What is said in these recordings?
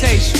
temptation.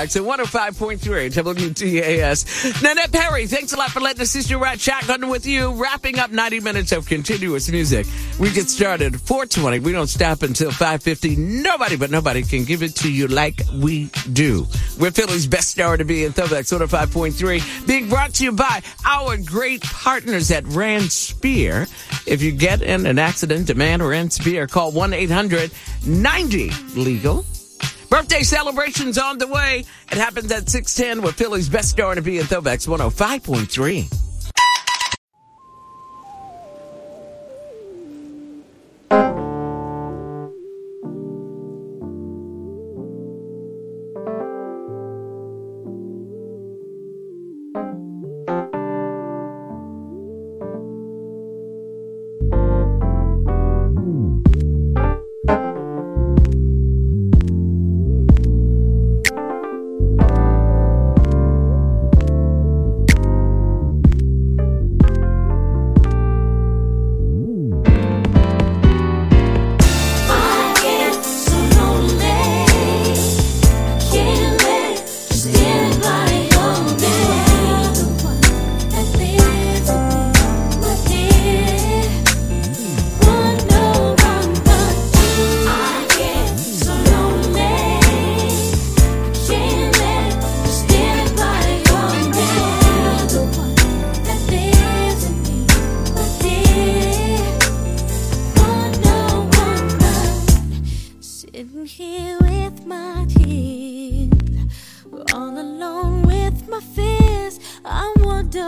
At 105.3 WDAS. Nanette Perry, thanks a lot for letting us sister ride shotgun with you. Wrapping up 90 minutes of continuous music. We get started 420. We don't stop until 550. Nobody but nobody can give it to you like we do. We're Philly's best R&B and throwbacks 105.3. Being brought to you by our great partners at Rand Spear. If you get in an accident, demand Rand Spear. Call 1-800-90-LEGAL. Birthday celebrations on the way. It happens at 610 with Philly's best R&B and throwbacks 105.3.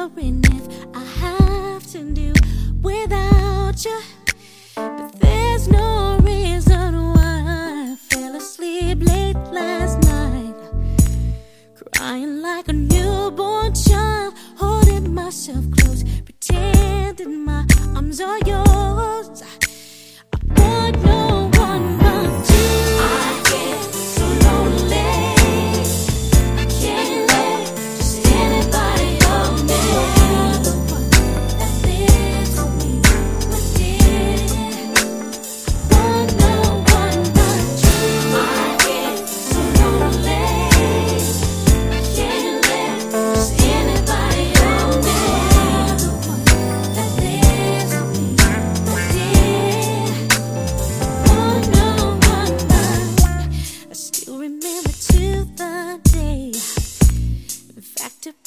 wondering if I have to do without you, but there's no reason why I fell asleep late last night, crying like a newborn child, holding myself close, pretending my arms are yours.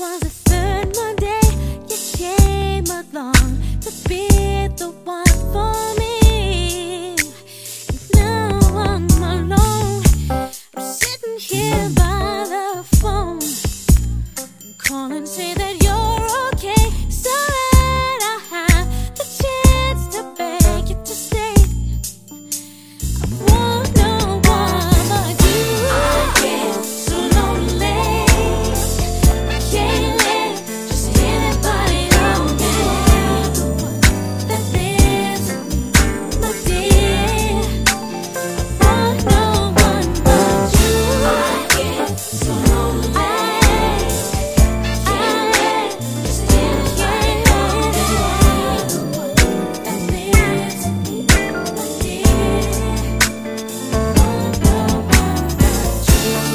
was the third Monday you came along to be the one.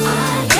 I